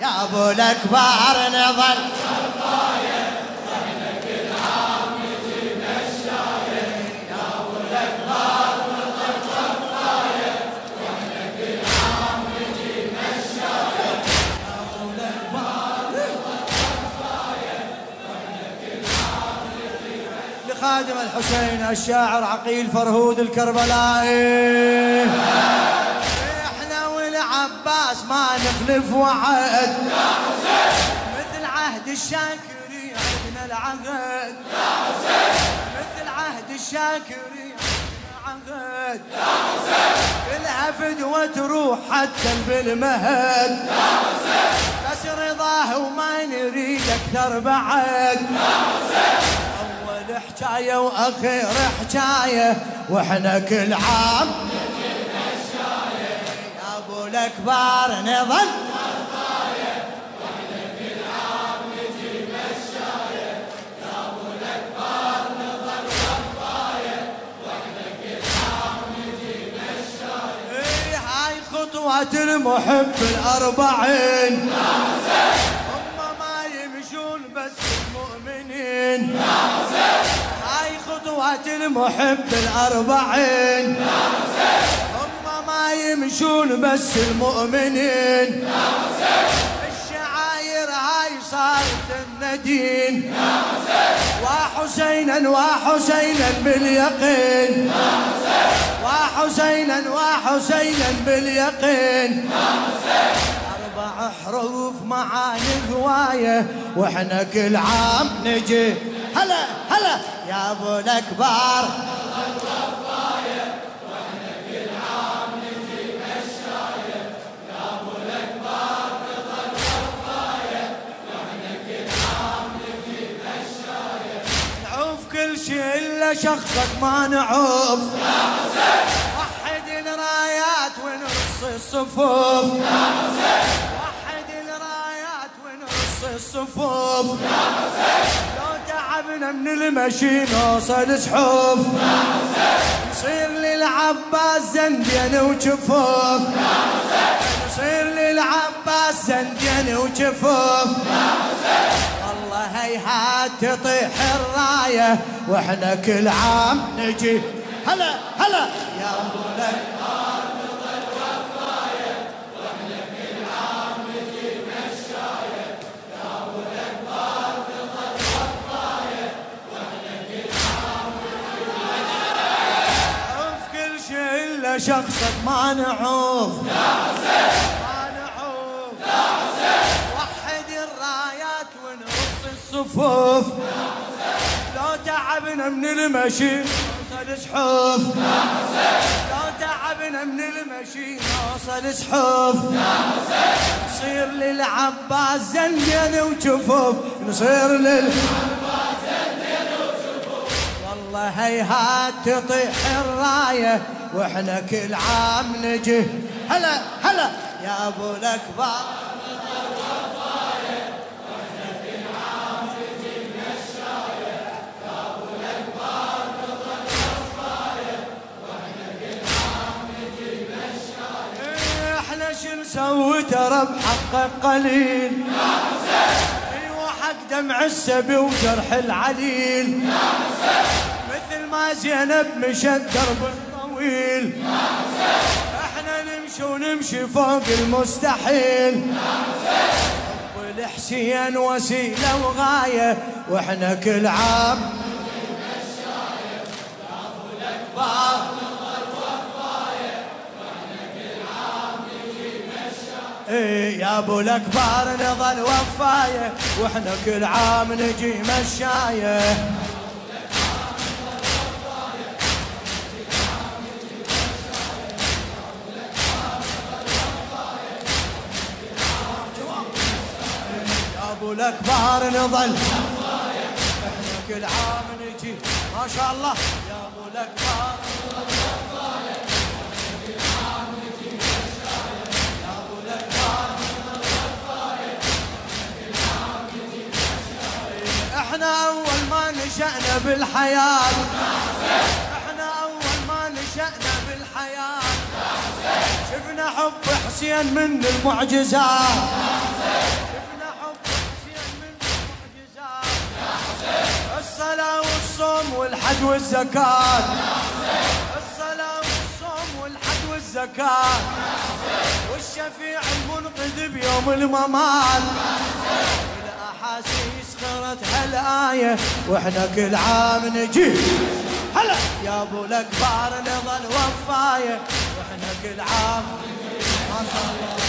يا أبو الاكبر نظل. لخادم الحسين الشاعر عقيل فرهود الكربلائي. والعباس ما نخلف وعد. يا حسين مثل عهد الشاكري عندنا العهد. يا حسين مثل عهد الشاكري عندنا عهد يا حسين كلها فدوة تروح حتى بالمهد. يا حسين بس رضاه وما نريد أكثر بعد. يا حسين أول حكاية وأخير حكاية وإحنا كل عام الاكبر نظل. إيه خطوة المحب الأربعين. هم ما يمشون بس المؤمنين. هاي خطوة المحب الأربعين. يمشون بس المؤمنين؟ الشعاير هاي صارت الندين. وحسينا وحسينا باليقين. وحسينا وحسينا باليقين. أربع حروف معاني هواية وإحنا كل عام نجي. هلا هلا يا أبو الأكبر. شخصك ما نعوف. وحد الرايات ونرص الصفوف. وحد الرايات ونرص الصفوف. لو تعبنا من المشي نوصل سحوف نصير للعباس زندين وجفوف. نصير للعباس زندين وجفوف. والله هيهات تطيح الراية وإحنا كل عام نجي. هلا هلا. يا ابو شخصك ما نعوف ما نعوف الرايات ونرص الصفوف. لو تعبنا من المشي نوصل سحوف لو تعبنا من المشي نوصل سحوف نصير للعباس زندين وجفوف. نصير لل والله هيهات تطيح الراية وإحنا كل عام نجي. هلا هلا يا أبو الأكبر. نسوي ترى بحقك قليل. أيوه حق دمع السبي وجرح العليل. مثل ما زينب مشت درب الطويل إحنا نمشي ونمشي فوق المستحيل. حب الحسين وسيلة وغاية وإحنا كل عام يا ابو الاكبر نظل وفاية وإحنا كل عام نجي مشاية. ابو الاكبر نظل. كل عام نجي ما شاء الله. يا ابو الاكبر إحنا بالحياة. إحنا أول ما نشأنا بالحياة. شفنا حب حسين من المعجزات. شفنا حب حسين من المعجزات. الصلاة والصوم والحج والزكاة. الصلاة والصوم والحج والزكاة. والشفيع المنقذ بيوم الممات. الأحاسيس خرت هالآية وإحنا كل عام نجي. هلا يا أبو الاكبار نظل وفاية وإحنا كل عام. ما شاء الله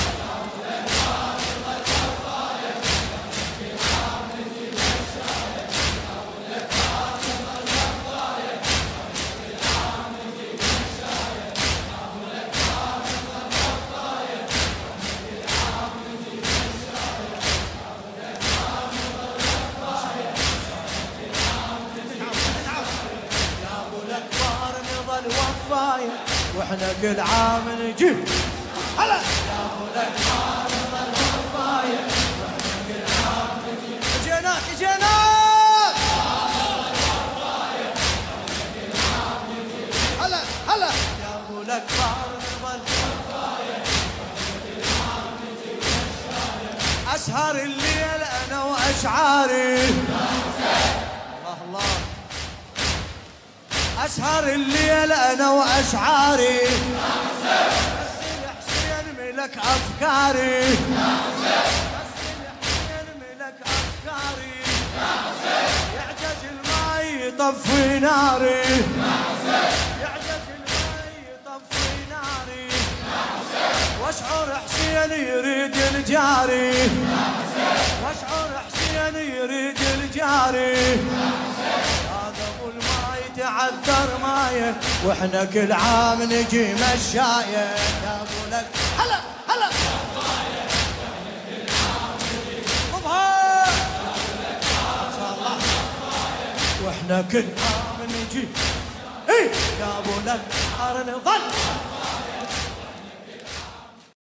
الوفاية وإحنا كل عام نجي. هلا. يا الوفاية وإحنا عام نجي اجيناك اجيناك أسهر الليل أنا وأشعاري. اسهر الليل أنا وأشعاري. حسين ملك افكاري حسين ملك افكاري يعجز الماي يطفي ناري. يعجز الماي يطفي ناري. واشعر حسين يريد الجاري. واشعر حسين يريد الجاري. وإحنا كل عام نجي مشاية يا ابو لك هلا هلا. وإحنا كل عام نجي. اي يا ابو لك